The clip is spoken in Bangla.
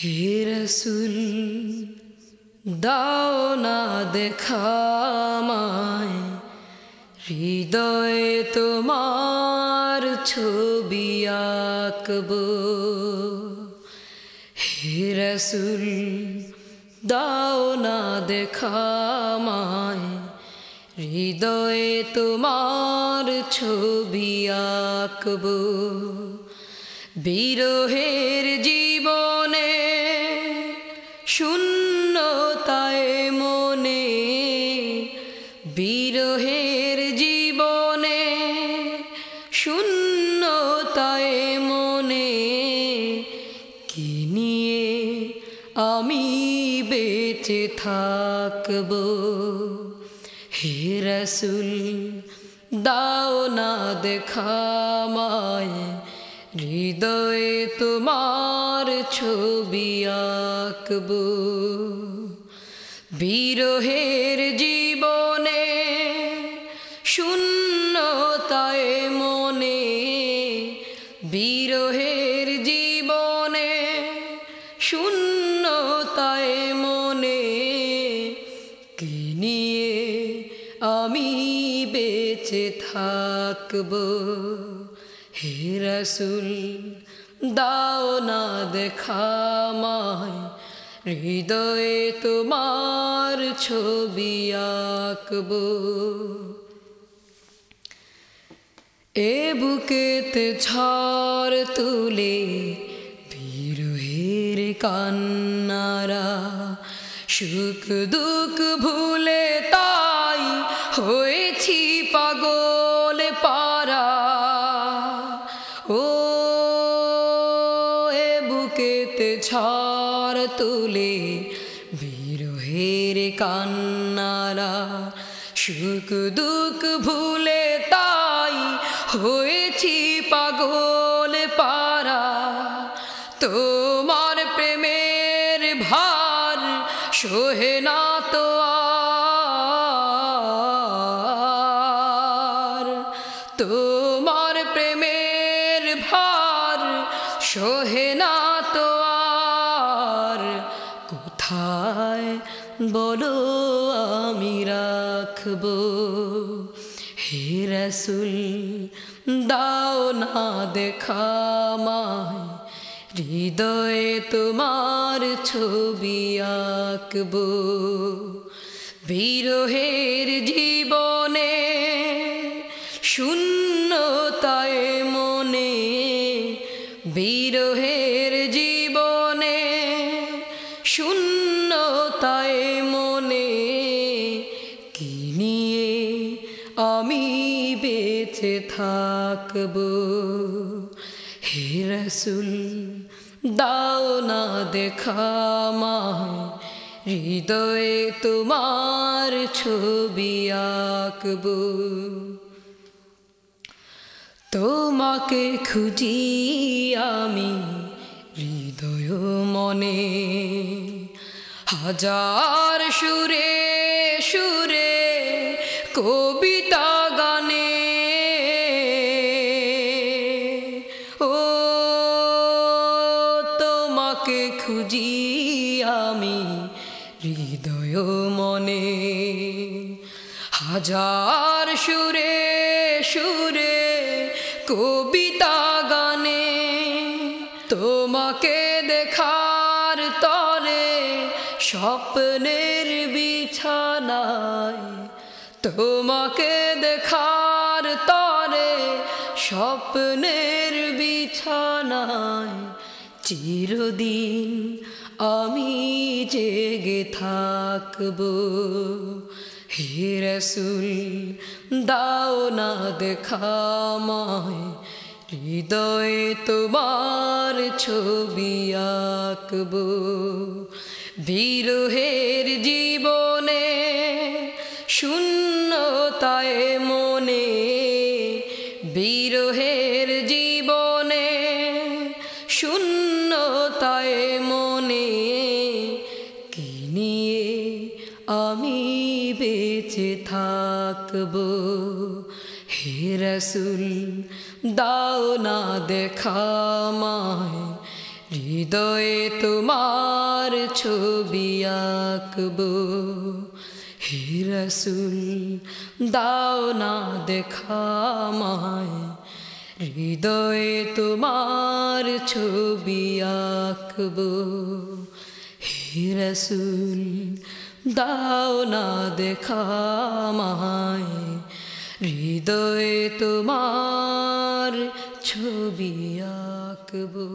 হে রসুল, দাও না দেখামায় হৃদয়ে তোমার ছবি আঁকব। হে রসুল, দাও না দেখামায় হৃদয়ে তোমার ছবি আঁকব। জীবনে শূন্যতায় মনে, বিরহের জীবনে শূন্যতায় মনে, কি নিয়ে আমি বেঁচে থাকব? হে রসুল, দাও না দেখামায় হৃদয়ে তোমার ছবি আঁকব। বিরহের জীবনে শূন্যতায় মনে, বিরহের জীবনে শূন্যতায় মনে, কি নিয়ে আমি বেঁচে থাকব? হে রসুল, দাও না দেখামায় হৃদয়ে তোমার ছবি আঁকব। এ বুকেতে ঝড় তুলে বিরহের কান্নারা, সুখ দুঃখ ভুলে তাই হয়েছি ঝড় তুলে বিরহের কান্নারা সুখ দুঃখ ভুলে তাই হয়েছি পাগল পারা তোমার প্রেমের ভার সোহে না তো তোমার প্রেমের ভার সোহে না তো কোথায় বলো আমি রাখব? হে রসুল দাও না দেখামায় হৃদয়ে তোমার ছবি আঁকব। বিরহের থাকব। হে রসুল, দাও না দেখামায় হৃদয়ে তোমার ছবি আঁকব। তোমাকে খুঁজি আমি হৃদয় মনে। হাজার সুরে সুরে কবিতা তোমাকে খুঁজি আমি হৃদয় মনে। হাজার সুরে সুরে কবিতা গানে তোমাকে দেখার তরে স্বপ্নের বিছানায় তোমাকে দেখার তরে স্বপ্নের বিছানায় চিরদিন আমি জেগে থাকব। হে রসুল, দাও না দেখামায় হৃদয়ে তোমার ছবি আঁকব। বিরহের জীবনে শূন্যতায় বেঁচে থাকব। হে রসুল, দাও না দেখামায় হৃদয়ে তোমার ছবি আঁকবো। হে রসুল, দাও না দেখা মায় হৃদয়ে তোমার ছবি আঁকবো। হে রসুল দাও না দেখা হৃদয়ে তোমার ছবি আঁকবো।